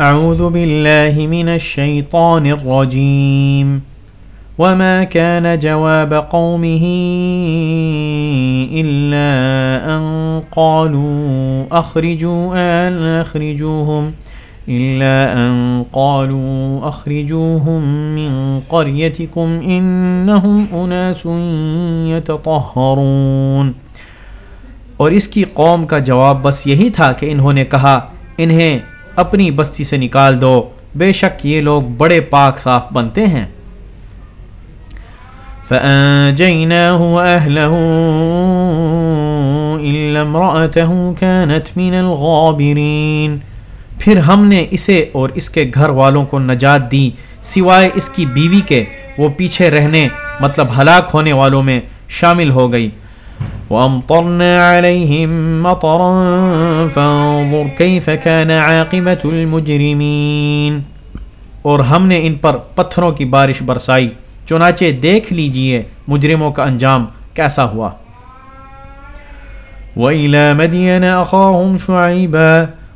أعوذ بالله من الشيطان الرجيم. وما كان جواب قومه إلا أن قالوا أخرجوا آل أخرجوهم، إلا أن قالوا أخرجوهم من قريتكم إنهم أناس يتطهرون. اور اس کی قوم کا جواب بس یہی تھا کہ انہوں نے کہا، انہیں اپنی بستی سے نکال دو۔ بے شک یہ لوگ بڑے پاک صاف بنتے ہیں۔ فأنجيناه وأهله إلا امرأته كانت من الغابرين۔ پھر ہم نے اسے اور اس کے گھر والوں کو نجات دی۔ سوائے اس کی بیوی کے وہ پیچھے رہنے مطلب ہلاک ہونے والوں میں شامل ہو گئی۔ وأمطرنا عليهم مطرا فانظر كيف كان عاقبة المجرمين۔ اور ہم نے ان پر پتھروں کی بارش برسائی۔ چنانچہ دیکھ لیجیے مجرموں کا انجام کیسا ہوا۔ وَإِلَى مَدْيَنَ أَخَاهُمْ شُعَيْبًا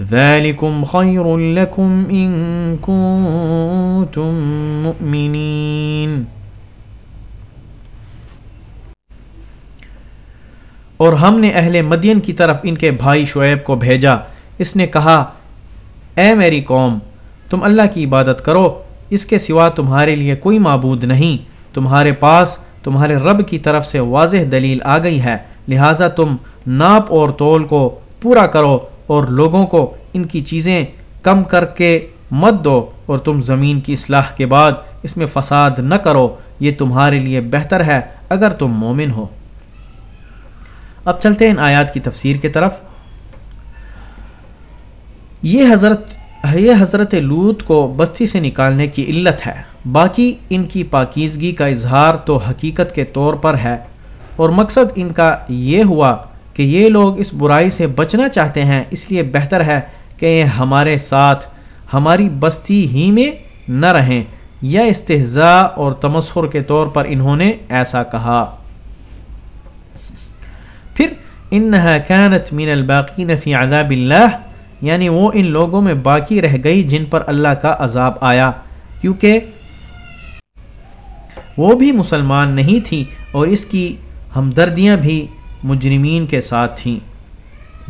ذلكم خير لكم إن كنتم مؤمنين۔ اور ہم نے اہل مدین کی طرف ان کے بھائی شعیب کو بھیجا۔ اس نے کہا، اے میری قوم، تم اللہ کی عبادت کرو۔ اس کے سوا تمہارے لیے کوئی معبود نہیں۔ تمہارے پاس تمہارے رب کی طرف سے واضح دلیل آ گئی ہے۔ لہٰذا تم ناپ اور تول کو پورا کرو۔ اور لوگوں کو ان کی چیزیں کم کر کے مت دو اور تم زمین کی اصلاح کے بعد اس میں فساد نہ کرو، یہ تمہارے لیے بہتر ہے اگر تم مومن ہو۔ اب چلتے ہیں ان آیات کی تفسیر کی طرف۔ یہ حضرت یہ حضرت لوت کو بستی سے نکالنے کی علت ہے۔ باقی ان کی پاکیزگی کا اظہار تو حقیقت کے طور پر ہے اور مقصد ان کا یہ ہوا کہ یہ لوگ اس برائی سے بچنا چاہتے ہیں، اس لیے بہتر ہے کہ یہ ہمارے ساتھ، ہماری بستی ہی میں نہ رہیں، یا استحضاء اور تمسخر کے طور پر انہوں نے ایسا کہا۔ پھر، انہا كانت من الباقین فی عذاب اللہ یعنی وہ ان لوگوں میں باقی رہ گئی جن پر اللہ کا عذاب آیا، کیونکہ وہ بھی مسلمان نہیں تھی اور اس کی ہمدردیاں بھی مجرمین کے ساتھ تھیں۔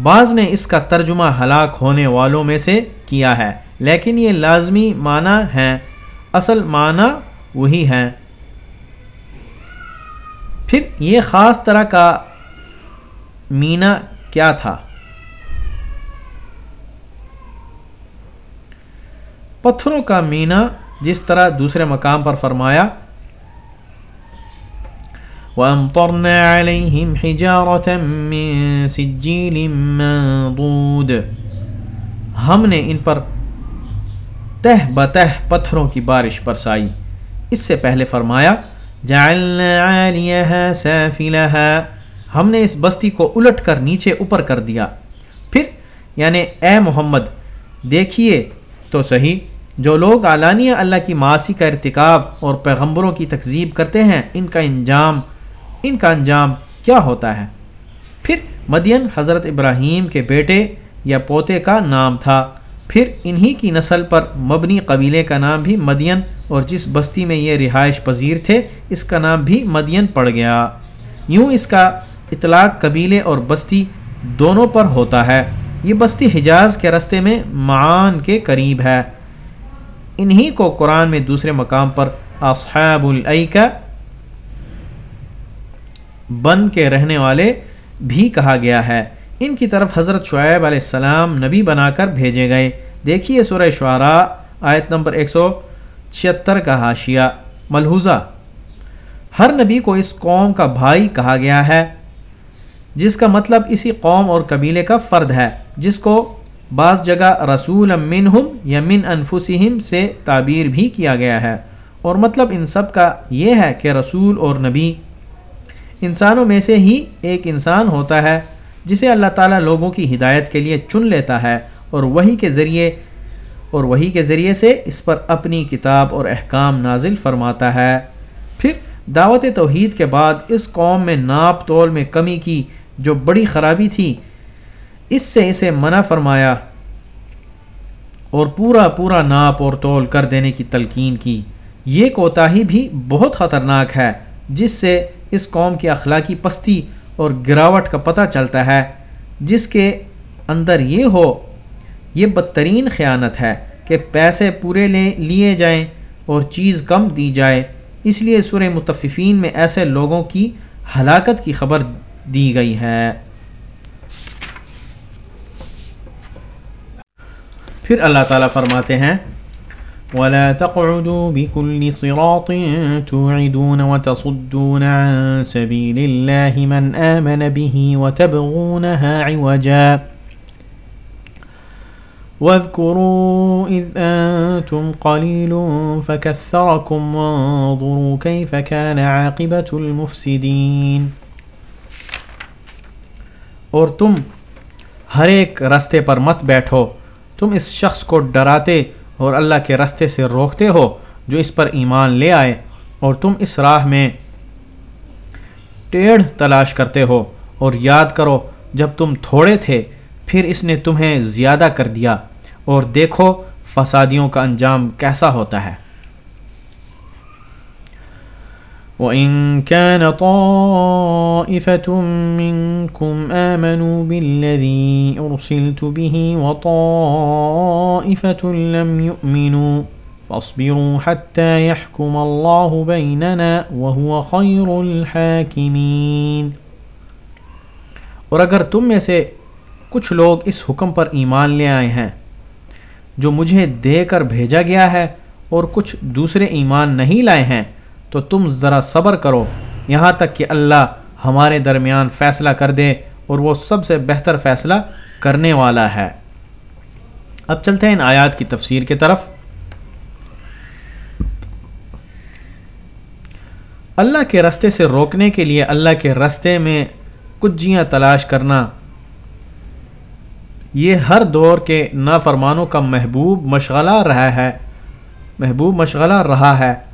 بعض نے اس کا ترجمہ ہلاک ہونے والوں میں سے کیا ہے، لیکن یہ لازمی معنی ہیں۔ اصل معنی وہی ہیں۔ پھر یہ خاص طرح کا مینا کیا تھا؟ پتھروں کا مینا جس طرح دوسرے مقام پر فرمایا وَأَمْطَرْنَا عَلَيْهِمْ حِجَارَةً مِّن سِجِّيلٍ مَّنضُودٍ۔ ہم نے ان پر تہ بتہ پتھروں کی بارش برسائی۔ اس سے پہلے فرمایا، جعلنا عالیہا سافلہا ہم نے اس بستی کو الٹ کر نیچے اوپر کر دیا۔ پھر یعنی اے محمد، دیکھیے تو صحیح، جو لوگ علانیہ اللہ کی معاشی کا ارتکاب اور پیغمبروں کی تکذیب کرتے ہیں، ان کا انجام ان کا انجام کیا ہوتا ہے؟ پھر مدین حضرت ابراہیم کے بیٹے یا پوتے کا نام تھا۔ پھر انہی کی نسل پر مبنی قبیلے کا نام بھی مدین اور جس بستی میں یہ رہائش پذیر تھے، اس کا نام بھی مدین پڑ گیا۔ یوں اس کا اطلاق قبیلے اور بستی دونوں پر ہوتا ہے۔ یہ بستی حجاز کے رستے میں معان کے قریب ہے۔ انہی کو قرآن میں دوسرے مقام پر اصحاب العقہ بن کے رہنے والے بھی کہا گیا ہے۔ ان کی طرف حضرت شعیب علیہ السلام نبی بنا کر بھیجے گئے۔ دیکھیے سورہ شعراء، آیت نمبر ایک سو چھتر کا حاشیہ۔ ملحوظہ، ہر نبی کو اس قوم کا بھائی کہا گیا ہے، جس کا مطلب اسی قوم اور قبیلے کا فرد ہے، جس کو بعض جگہ رسول منہم یا من انفسہم سے تعبیر بھی کیا گیا ہے۔ اور مطلب ان سب کا یہ ہے کہ رسول اور نبی انسانوں میں سے ہی ایک انسان ہوتا ہے، جسے اللہ تعالیٰ لوگوں کی ہدایت کے لیے چن لیتا ہے اور وہی کے ذریعے، اور وہی کے ذریعے سے اس پر اپنی کتاب اور احکام نازل فرماتا ہے۔ پھر دعوت توحید کے بعد اس قوم میں ناپ تول میں کمی کی جو بڑی خرابی تھی، اس سے اسے منع فرمایا اور پورا پورا ناپ اور تول کر دینے کی تلقین کی۔ یہ کوتاہی بھی بہت خطرناک ہے، جس سے اس قوم کی اخلاقی پستی اور گراوٹ کا پتہ چلتا ہے، جس کے اندر یہ ہو، یہ بدترین خیانت ہے کہ پیسے پورے لے، لیے جائیں اور چیز کم دی جائے۔ اس لیے سورہ متففین میں ایسے لوگوں کی ہلاکت کی خبر دی گئی ہے۔ پھر اللہ تعالیٰ فرماتے ہیں ولا تقعدوا بكل صراط توعدون وتصدون عن سبيل الله من آمن به وتبغونها عوجا. واذكروا إذ أنتم قليل فكثركم وانظروا كيف كان عاقبة المفسدين. اور تم ہر ایک رستے پر مت بیٹھو، تم اس شخص کو ڈراتے اور اللہ کے رستے سے روکتے ہو جو اس پر ایمان لے آئے اور تم اس راہ میں ٹیڑھ تلاش کرتے ہو اور یاد کرو جب تم تھوڑے تھے پھر اس نے تمہیں زیادہ کر دیا اور دیکھو فسادیوں کا انجام کیسا ہوتا ہے۔ وَإِن كَانَ طَائِفَةٌ مِّنكُمْ آمَنُوا بِالَّذِي أُرْسِلْتُ بِهِ وَطَائِفَةٌ لَّمْ يُؤْمِنُوا فَاصْبِرُوا حَتَّى يَحْكُمَ اللَّهُ بَيْنَنَا وَهُوَ خَيْرُ الْحَاكِمِينَ۔ اور اگر تم میں سے کچھ لوگ اس حکم پر ایمان لے آئے ہیں جو مجھے دے کر بھیجا گیا ہے اور کچھ دوسرے ایمان نہیں لائے ہیں تو تم ذرا صبر کرو۔ یہاں تک کہ اللہ ہمارے درمیان فیصلہ کر دے اور وہ سب سے بہتر فیصلہ کرنے والا ہے۔ اب چلتے ہیں ان آیات کی تفسیر کی طرف۔ اللہ کے رستے سے روکنے کے لیے اللہ کے رستے میں کچھ جیاں تلاش کرنا۔ یہ ہر دور کے نافرمانوں کا محبوب مشغلہ رہا ہے۔ محبوب مشغلہ رہا ہے۔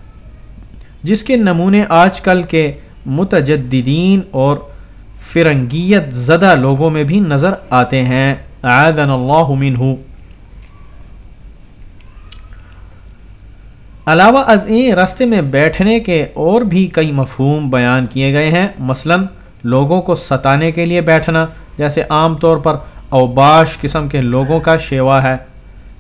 جس کے نمونے آج کل کے متجدین اور فرنگیت زدہ لوگوں میں بھی نظر آتے ہیں۔ عادن اللہ منہ۔ علاوہ ازیں رستے میں بیٹھنے کے اور بھی کئی مفہوم بیان کیے گئے ہیں۔ مثلا لوگوں کو ستانے کے لیے بیٹھنا، جیسے عام طور پر اوباش قسم کے لوگوں کا شیوا ہے،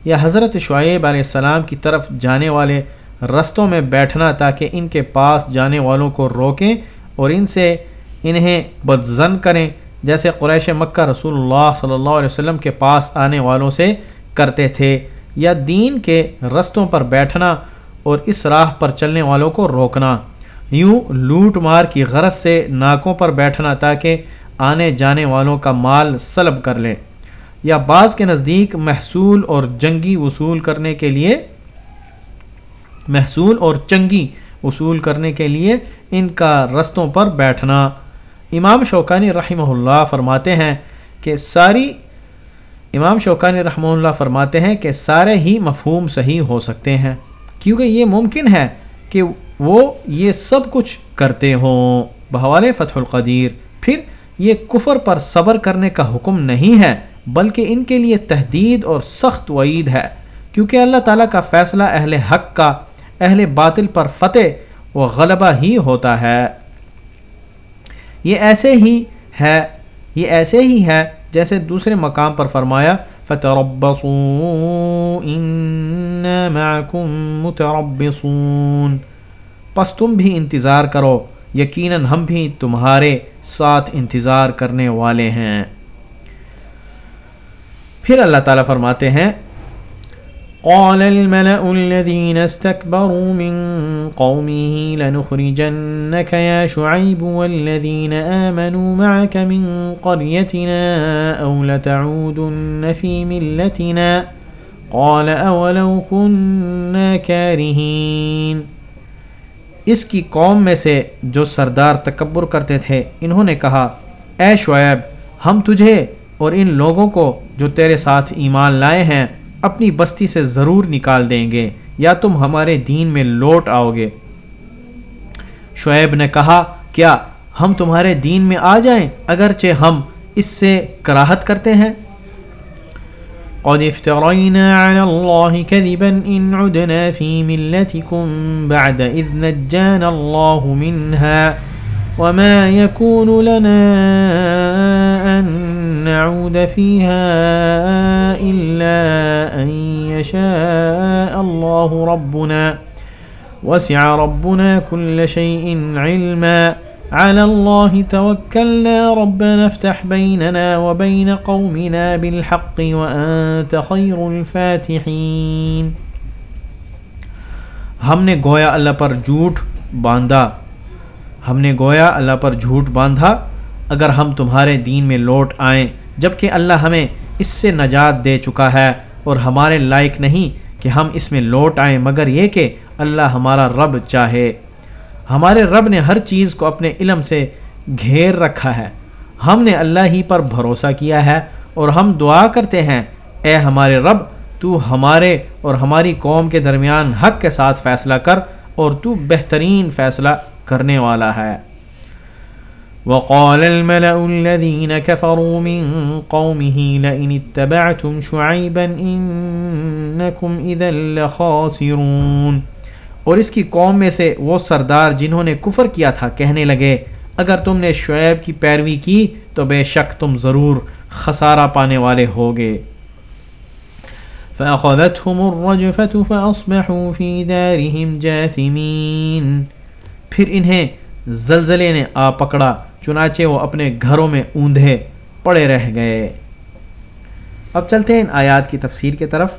یا حضرت شعیب علیہ السلام کی طرف جانے والے رستوں میں بیٹھنا تاکہ ان کے پاس جانے والوں کو روکیں اور ان سے انہیں بدزن کریں، جیسے قریش مکہ رسول اللہ صلی اللہ علیہ وسلم کے پاس آنے والوں سے کرتے تھے، یا دین کے رستوں پر بیٹھنا اور اس راہ پر چلنے والوں کو روکنا۔ یوں لوٹ مار کی غرض سے ناکوں پر بیٹھنا تاکہ آنے جانے والوں کا مال سلب کر لے یا بعض کے نزدیک محصول اور جنگی وصول کرنے کے لیے محصول اور چنگی وصول کرنے کے لیے ان کا رستوں پر بیٹھنا۔ امام شوکانی رحمہ اللہ فرماتے ہیں کہ ساری، امام شوکانی رحمہ اللہ فرماتے ہیں کہ سارے ہی مفہوم صحیح ہو سکتے ہیں، کیونکہ یہ ممکن ہے کہ وہ یہ سب کچھ کرتے ہوں۔ بحوال فتح القدیر، پھر یہ کفر پر صبر کرنے کا حکم نہیں ہے، بلکہ ان کے لیے تحدید اور سخت وعید ہے، کیونکہ اللہ تعالیٰ کا فیصلہ اہل حق کا اہل باطل پر فتح و غلبہ ہی ہوتا ہے۔ یہ ایسے ہی ہے، یہ ایسے ہی ہے جیسے دوسرے مقام پر فرمایا فتح پس تم بھی انتظار کرو، یقیناً ہم بھی تمہارے ساتھ انتظار کرنے والے ہیں۔ پھر اللہ تعالیٰ فرماتے ہیں قال الملأ الذين استكبروا من قومه لنخرجنك يا شعيب والذين آمنوا معك من قريتنا أو لتعودن في ملتنا قال أولو كنا كارهين اس کی قوم میں سے جو سردار تکبر کرتے تھے، انہوں نے کہا، اے شعیب، ہم تجھے اور ان لوگوں کو جو تیرے ساتھ ایمان لائے ہیں اپنی بستی سے ضرور نکال دیں گے، یا تم ہمارے دین میں لوٹ آؤ گے۔ شعیب نے کہا، کیا ہم تمہارے دین میں آ جائیں اگرچہ ہم اس سے کراہت کرتے ہیں؟ قد افترينا على الله كذبا إن عدنا في ملتكم بعد إذ نجانا الله منها وما يكون لنا أن نعود فيها إلا أن يشاء الله ربنا وسع ربنا كل شيء علما على الله توكلنا ربنا افتح بيننا وبين قومنا بالحق وأنت خير الفاتحين ہم نے گویا اللہ پر جھوٹ باندھا ہم نے گویا اللہ پر جھوٹ باندھا اگر ہم تمہارے دین میں لوٹ آئیں جبکہ اللہ ہمیں اس سے نجات دے چکا ہے اور ہمارے لائق نہیں کہ ہم اس میں لوٹ آئیں، مگر یہ کہ اللہ ہمارا رب چاہے۔ ہمارے رب نے ہر چیز کو اپنے علم سے گھیر رکھا ہے۔ ہم نے اللہ ہی پر بھروسہ کیا ہے اور ہم دعا کرتے ہیں، اے ہمارے رب، تو ہمارے اور ہماری قوم کے درمیان حق کے ساتھ فیصلہ کر اور تو بہترین فیصلہ کرنے والا ہے۔ وقال الملأ الذين كفروا من قومه لئن اتبعتم شعيبا إنكم إذا لخاسرون۔ اور اس کی قوم میں سے وہ سردار جنہوں نے کفر کیا تھا کہنے لگے، اگر تم نے شعیب کی پیروی کی تو بے شک تم ضرور خسارہ پانے والے ہوگے۔ فأخذتهم الرجفة فأصبحوا في دارهم جاثمين۔ پھر انہیں زلزلے نے آ پکڑا۔ چنانچہ وہ اپنے گھروں میں اوندھے پڑے رہ گئے۔ اب چلتے ہیں ان آیات کی تفسیر کی طرف۔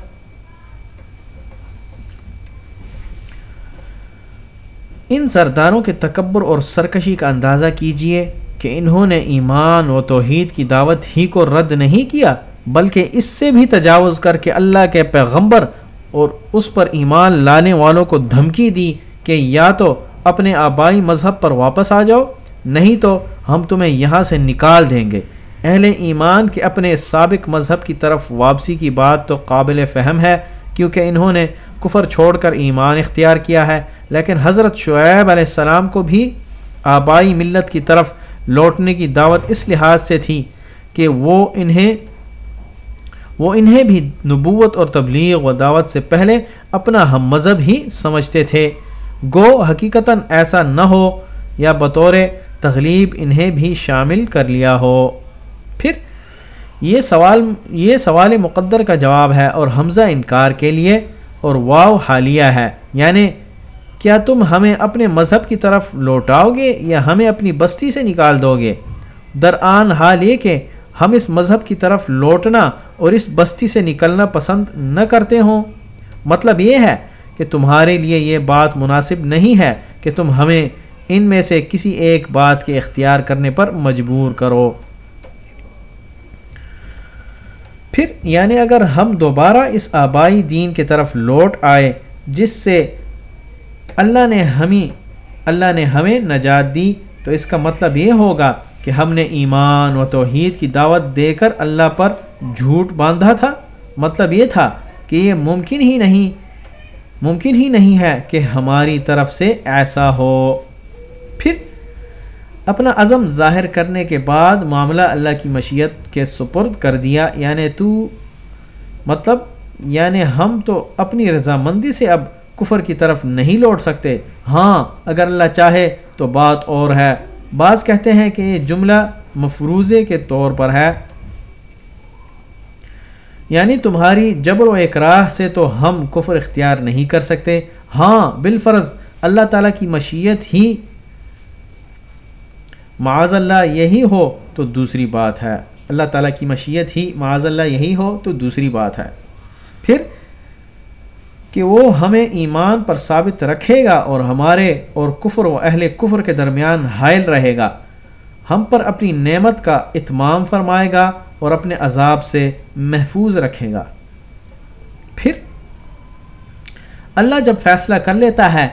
ان سرداروں کے تکبر اور سرکشی کا اندازہ کیجیے کہ انہوں نے ایمان و توحید کی دعوت ہی کو رد نہیں کیا، بلکہ اس سے بھی تجاوز کر کے اللہ کے پیغمبر اور اس پر ایمان لانے والوں کو دھمکی دی کہ یا تو اپنے آبائی مذہب پر واپس آ جاؤ، نہیں تو ہم تمہیں یہاں سے نکال دیں گے۔ اہل ایمان کے اپنے سابق مذہب کی طرف واپسی کی بات تو قابل فہم ہے، کیونکہ انہوں نے کفر چھوڑ کر ایمان اختیار کیا ہے۔ لیکن حضرت شعیب علیہ السلام کو بھی آبائی ملت کی طرف لوٹنے کی دعوت اس لحاظ سے تھی کہ وہ انہیں وہ انہیں بھی نبوت اور تبلیغ و دعوت سے پہلے اپنا ہم مذہب ہی سمجھتے تھے۔ گو حقیقتاً ایسا نہ ہو، یا بطور تغلیب انہیں بھی شامل کر لیا ہو۔ پھر یہ سوال یہ سوال مقدر کا جواب ہے اور حمزہ انکار کے لیے اور واو حالیہ ہے۔ یعنی کیا تم ہمیں اپنے مذہب کی طرف لوٹاؤ گے یا ہمیں اپنی بستی سے نکال دو گے؟ درآن حال یہ کہ ہم اس مذہب کی طرف لوٹنا اور اس بستی سے نکلنا پسند نہ کرتے ہوں۔ مطلب یہ ہے کہ تمہارے لیے یہ بات مناسب نہیں ہے کہ تم ہمیں ان میں سے کسی ایک بات کے اختیار کرنے پر مجبور کرو۔ پھر یعنی اگر ہم دوبارہ اس آبائی دین کی طرف لوٹ آئے، جس سے اللہ نے ہمیں، اللہ نے ہمیں نجات دی، تو اس کا مطلب یہ ہوگا کہ ہم نے ایمان و توحید کی دعوت دے کر اللہ پر جھوٹ باندھا تھا۔ مطلب یہ تھا کہ یہ ممکن ہی نہیں، ممکن ہی نہیں ہے کہ ہماری طرف سے ایسا ہو۔ پھر اپنا عزم ظاہر کرنے کے بعد معاملہ اللہ کی مشیت کے سپرد کر دیا۔ یعنی تو مطلب یعنی ہم تو اپنی رضامندی سے اب کفر کی طرف نہیں لوٹ سکتے۔ ہاں اگر اللہ چاہے تو بات اور ہے۔ بعض کہتے ہیں کہ یہ جملہ مفروضے کے طور پر ہے۔ یعنی تمہاری جبر و اقراہ سے تو ہم کفر اختیار نہیں کر سکتے۔ ہاں بالفرض اللہ تعالیٰ کی مشیت ہی معاذ اللہ یہی ہو تو دوسری بات ہے۔ اللہ تعالیٰ کی مشیت ہی معاذ اللہ یہی ہو تو دوسری بات ہے۔ پھر کہ وہ ہمیں ایمان پر ثابت رکھے گا اور ہمارے اور کفر و اہل کفر کے درمیان حائل رہے گا۔ ہم پر اپنی نعمت کا اتمام فرمائے گا اور اپنے عذاب سے محفوظ رکھے گا۔ پھر اللہ جب فیصلہ کر لیتا ہے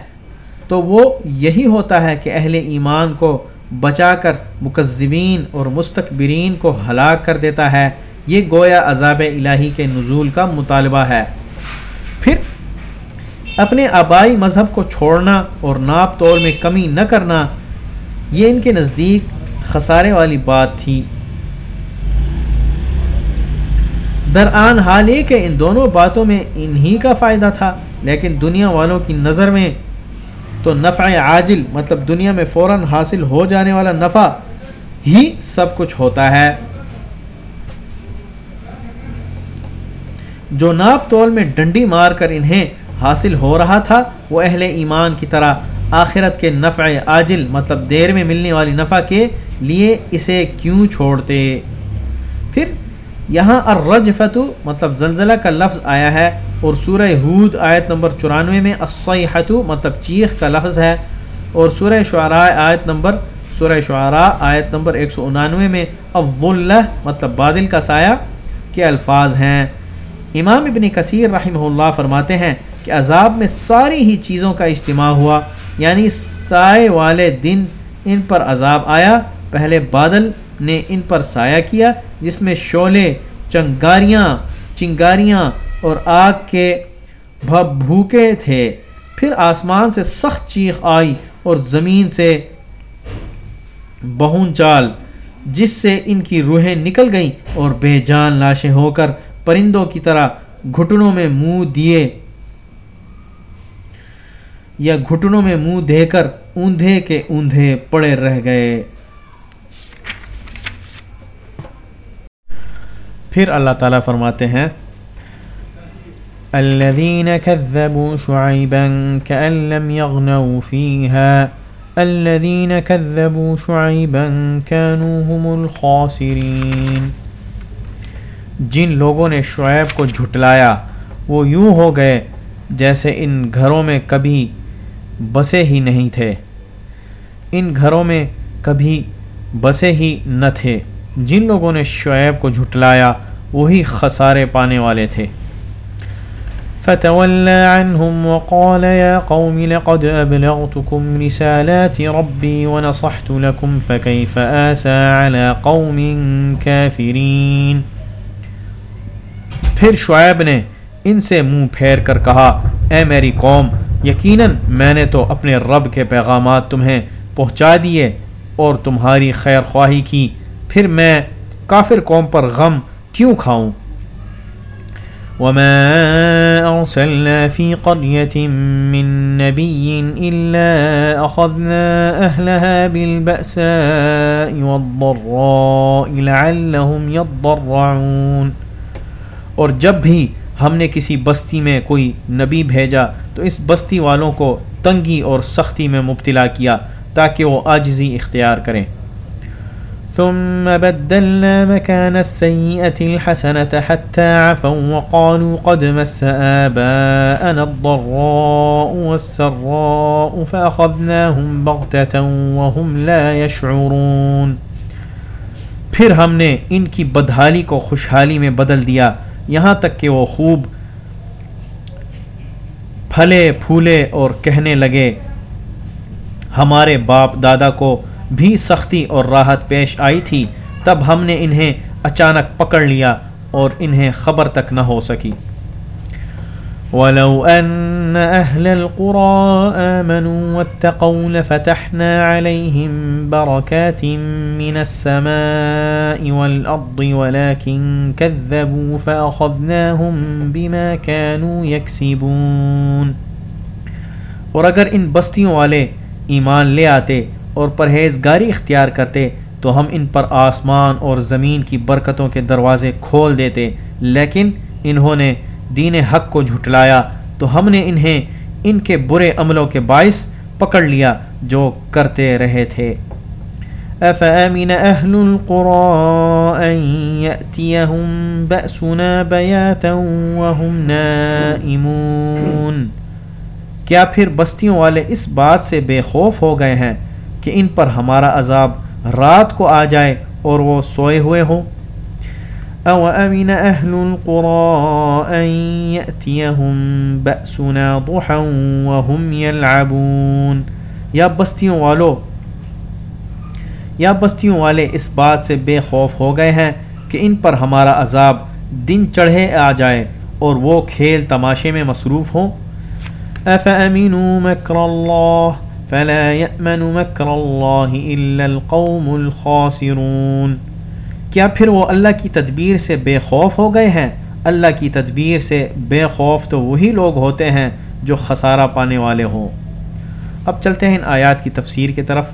تو وہ یہی ہوتا ہے کہ اہل ایمان کو بچا کر مکذبین اور مستقبرین کو ہلاک کر دیتا ہے۔ یہ گویا عذاب الہی کے نزول کا مطالبہ ہے۔ پھر اپنے آبائی مذہب کو چھوڑنا اور ناپ تول میں کمی نہ کرنا، یہ ان کے نزدیک خسارے والی بات تھی۔ درآن حال یہ کہ ان دونوں باتوں میں انہی کا فائدہ تھا، لیکن دنیا والوں کی نظر میں تو نفع عاجل مطلب دنیا میں فوراً حاصل ہو جانے والا نفع ہی سب کچھ ہوتا ہے۔ جو ناپ تول میں ڈنڈی مار کر انہیں حاصل ہو رہا تھا، وہ اہل ایمان کی طرح آخرت کے نفع عاجل مطلب دیر میں ملنے والی نفع کے لیے اسے کیوں چھوڑتے؟ پھر یہاں الرجفتو مطلب زلزلہ کا لفظ آیا ہے۔ اور سورہ ہود آیت نمبر چورانوے میں الصیحتو مطلب چیخ کا لفظ ہے، اور سورہ شعراء آیت نمبر، سورہ شعراء آیت نمبر ایک سو انانوے میں اولہ مطلب بادل کا سایہ کے الفاظ ہیں۔ امام ابن کثیر رحمہ اللہ فرماتے ہیں کہ عذاب میں ساری ہی چیزوں کا اجتماع ہوا یعنی سائے والے دن ان پر عذاب آیا، پہلے بادل نے ان پر سایہ کیا، جس میں شعلے، چنگاریاں چنگاریاں اور آگ کے بھوکے تھے۔ پھر آسمان سے سخت چیخ آئی اور زمین سے بہون چال، جس سے ان کی روحیں نکل گئیں اور بے جان لاشیں ہو کر پرندوں کی طرح گھٹنوں میں منہ دیے یا گھٹنوں میں منہ دے کر اوندھے کے اوندھے پڑے رہ گئے۔ پھر اللہ تعالیٰ فرماتے ہیں الذين كذبوا شعيبا كأن لم يغنوا فيها. الذين كذبوا شعيبا كانوا هم الخاسرين. جن لوگوں نے شعیب کو جھٹلایا، وہ یوں ہو گئے جیسے ان گھروں میں کبھی بسے ہی نہیں تھے۔ ان گھروں میں کبھی بسے ہی نہ تھے۔ جن لوگوں نے شعیب کو جھٹلایا، وہی خسارے پانے والے تھے۔ فتولى عنهم وقال يا قوم لقد أبلغتكم رسالات ربي ونصحت لكم فكيف آسى على قوم كافرين پھر شعیب نے ان سے منہ پھیر کر کہا، اے میری قوم، یقیناً میں نے تو اپنے رب کے پیغامات تمہیں پہنچا دیے اور تمہاری خیر خواہی کی، پھر میں کافر قوم پر غم کیوں کھاؤں؟ وما أرسلنا في قرية من نبي إلا أخذنا أهلها بالبأساء والضراء لعلهم يضرعون۔ اور جب بھی ہم نے کسی بستی میں کوئی نبی بھیجا، تو اس بستی والوں کو تنگی اور سختی میں مبتلا کیا تاکہ وہ آجزی اختیار کریں۔ ثم بدلنا مكان السيئة الحسنة حتى عفوا وقالوا قد مس آباءنا الضراء والسراء فأخذناهم بغتة وهم لا يشعرون۔ پھر ہم نے ان کی بدحالی کو خوشحالی میں بدل دیا۔ یہاں تک کہ وہ خوب پھلے پھولے اور کہنے لگے، ہمارے باپ دادا کو بھی سختی اور راحت پیش آئی تھی، تب ہم نے انہیں اچانک پکڑ لیا اور انہیں خبر تک نہ ہو سکی۔ وَلَوْ أَنَّ أَهْلَ الْقُرَىٰ آمَنُوا وَاتَّقَوْا لَفَتَحْنَا عَلَيْهِمْ بَرَكَاتٍ مِّنَ السَّمَاءِ وَالْأَرْضِ وَلَكِنْ كَذَّبُوا فَأَخَذْنَاهُمْ بِمَا كَانُوا يَكْسِبُونَ۔ اور اگر ان بستیوں والے ایمان لے آتے اور پرہیزگاری اختیار کرتے تو ہم ان پر آسمان اور زمین کی برکتوں کے دروازے کھول دیتے۔ لیکن انہوں نے دین حق کو جھٹلایا تو ہم نے انہیں ان کے برے عملوں کے باعث پکڑ لیا جو کرتے رہے تھے۔ افامن اہل القرى ان بأسنا بياتا وهم نائمون۔ کیا پھر بستیوں والے اس بات سے بے خوف ہو گئے ہیں؟ کہ ان پر ہمارا عذاب رات کو آ جائے اور وہ سوئے ہوئے ہوں۔ او امن اهل القرى ان ياتيهم باسنا ضحا وهم يلعبون۔ یا بستیوں والو، یا بستیوں والے اس بات سے بے خوف ہو گئے ہیں کہ ان پر ہمارا عذاب دن چڑھے آ جائے اور وہ کھیل تماشے میں مصروف ہوں۔ افامنوا مکر اللہ فلا يأمن مکر اللہ الا القوم الخاسرون۔ کیا پھر وہ اللہ کی تدبیر سے بے خوف ہو گئے ہیں؟ اللہ کی تدبیر سے بے خوف تو وہی لوگ ہوتے ہیں جو خسارہ پانے والے ہوں۔ اب چلتے ہیں ان آیات کی تفسیر کی طرف۔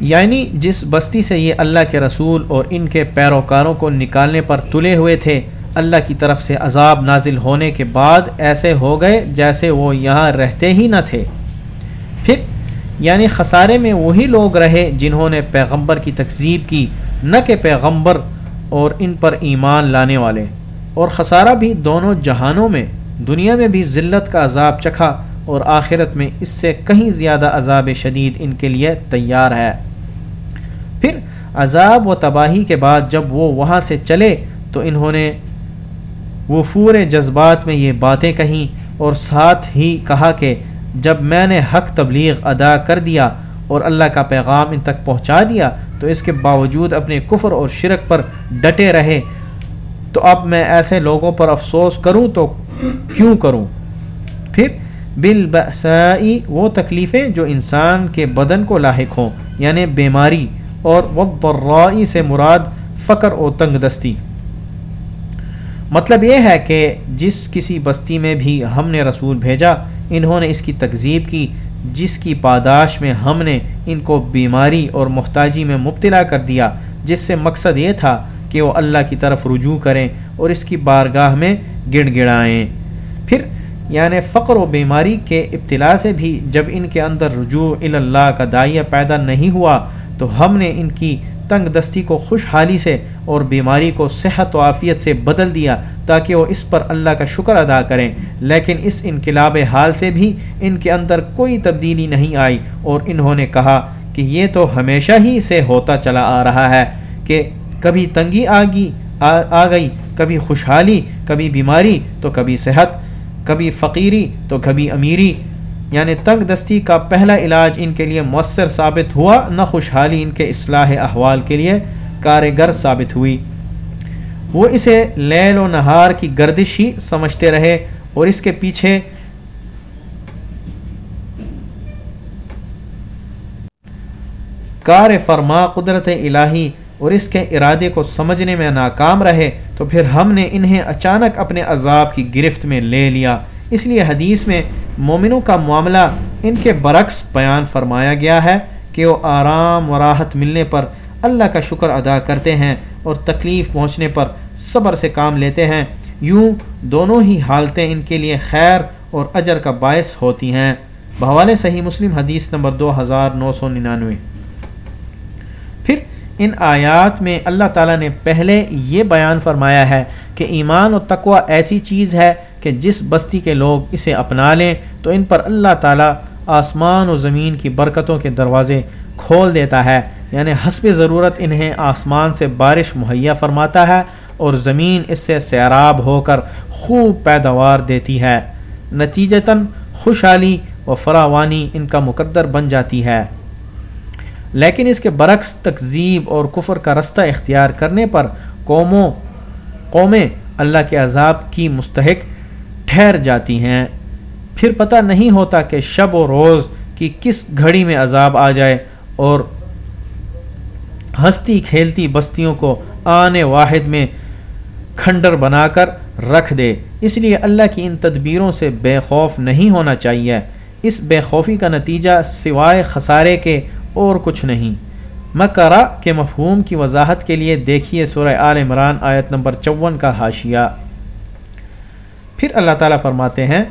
یعنی جس بستی سے یہ اللہ کے رسول اور ان کے پیروکاروں کو نکالنے پر تلے ہوئے تھے اللہ کی طرف سے عذاب نازل ہونے کے بعد ایسے ہو گئے جیسے وہ یہاں رہتے ہی نہ تھے۔ پھر یعنی خسارے میں وہی لوگ رہے جنہوں نے پیغمبر کی تکذیب کی، نہ کہ پیغمبر اور ان پر ایمان لانے والے۔ اور خسارہ بھی دونوں جہانوں میں، دنیا میں بھی ذلت کا عذاب چکھا اور آخرت میں اس سے کہیں زیادہ عذاب شدید ان کے لیے تیار ہے۔ پھر، عذاب و تباہی کے بعد جب وہ وہاں سے چلے تو انہوں نے وہ پورے جذبات میں یہ باتیں کہیں اور ساتھ ہی کہا کہ جب میں نے حق تبلیغ ادا کر دیا اور اللہ کا پیغام ان تک پہنچا دیا تو اس کے باوجود اپنے کفر اور شرک پر ڈٹے رہے، تو اب میں ایسے لوگوں پر افسوس کروں تو کیوں کروں؟ پھر بالبسائی وہ تکلیفیں جو انسان کے بدن کو لاحق ہوں یعنی بیماری اور وضرائی سے مراد فقر و تنگ دستی مطلب یہ ہے کہ جس کسی بستی میں بھی ہم نے رسول بھیجا، انہوں نے اس کی تکذیب کی، جس کی پاداش میں ہم نے ان کو بیماری اور محتاجی میں مبتلا کر دیا، جس سے مقصد یہ تھا کہ وہ اللہ کی طرف رجوع کریں اور اس کی بارگاہ میں گڑ گڑائیں۔ پھر یعنی فقر و بیماری کے ابتلا سے بھی جب ان کے اندر رجوع اللہ کا دائیہ پیدا نہیں ہوا، تو ہم نے ان کی تنگ دستی کو خوشحالی سے اور بیماری کو صحت و عافیت سے بدل دیا تاکہ وہ اس پر اللہ کا شکر ادا کریں۔ لیکن اس انقلاب حال سے بھی ان کے اندر کوئی تبدیلی نہیں آئی اور انہوں نے کہا کہ یہ تو ہمیشہ ہی سے ہوتا چلا آ رہا ہے کہ کبھی تنگی آگی آ گئی، کبھی خوشحالی، کبھی بیماری تو کبھی صحت، کبھی فقیری تو کبھی امیری۔ یعنی تنگ دستی کا پہلا علاج ان کے لیے مؤثر ثابت ہوا، نہ خوشحالی ان کے اصلاح احوال کے لیے کارگر ثابت ہوئی۔ وہ اسے لیل و نہار کی گردش ہی سمجھتے رہے اور اس کے پیچھے کار فرما قدرت الہی اور اس کے ارادے کو سمجھنے میں ناکام رہے تو پھر ہم نے انہیں اچانک اپنے عذاب کی گرفت میں لے لیا۔ اس لیے حدیث میں مومنوں کا معاملہ ان کے برعکس بیان فرمایا گیا ہے کہ وہ آرام و راحت ملنے پر اللہ کا شکر ادا کرتے ہیں اور تکلیف پہنچنے پر صبر سے کام لیتے ہیں۔ یوں دونوں ہی حالتیں ان کے لیے خیر اور اجر کا باعث ہوتی ہیں۔ بحوالے صحیح مسلم حدیث نمبر دو ہزار نو سو ننانوے۔ پھر ان آیات میں اللہ تعالیٰ نے پہلے یہ بیان فرمایا ہے کہ ایمان و تقوی ایسی چیز ہے کہ جس بستی کے لوگ اسے اپنا لیں، تو ان پر اللہ تعالیٰ آسمان و زمین کی برکتوں کے دروازے کھول دیتا ہے۔ یعنی حسب ضرورت انہیں آسمان سے بارش مہیا فرماتا ہے اور زمین اس سے سیراب ہو کر خوب پیداوار دیتی ہے۔ نتیجتاً خوشحالی و فراوانی ان کا مقدر بن جاتی ہے۔ لیکن اس کے برعکس تکذیب اور کفر کا رستہ اختیار کرنے پر قوموں، قومیں اللہ کے عذاب کی مستحق ٹھہر جاتی ہیں۔ پھر پتہ نہیں ہوتا کہ شب و روز کی کس گھڑی میں عذاب آ جائے اور ہستی کھیلتی بستیوں کو آنے واحد میں کھنڈر بنا کر رکھ دے۔ اس لیے اللہ کی ان تدبیروں سے بے خوف نہیں ہونا چاہیے۔ اس بے خوفی کا نتیجہ سوائے خسارے کے اور کچھ نہیں۔ مکرا کے مفہوم کی وضاحت کے لیے دیکھیے سورہ آل عمران آیت نمبر چون کا حاشیہ۔ پھر اللہ تعالیٰ فرماتے ہیں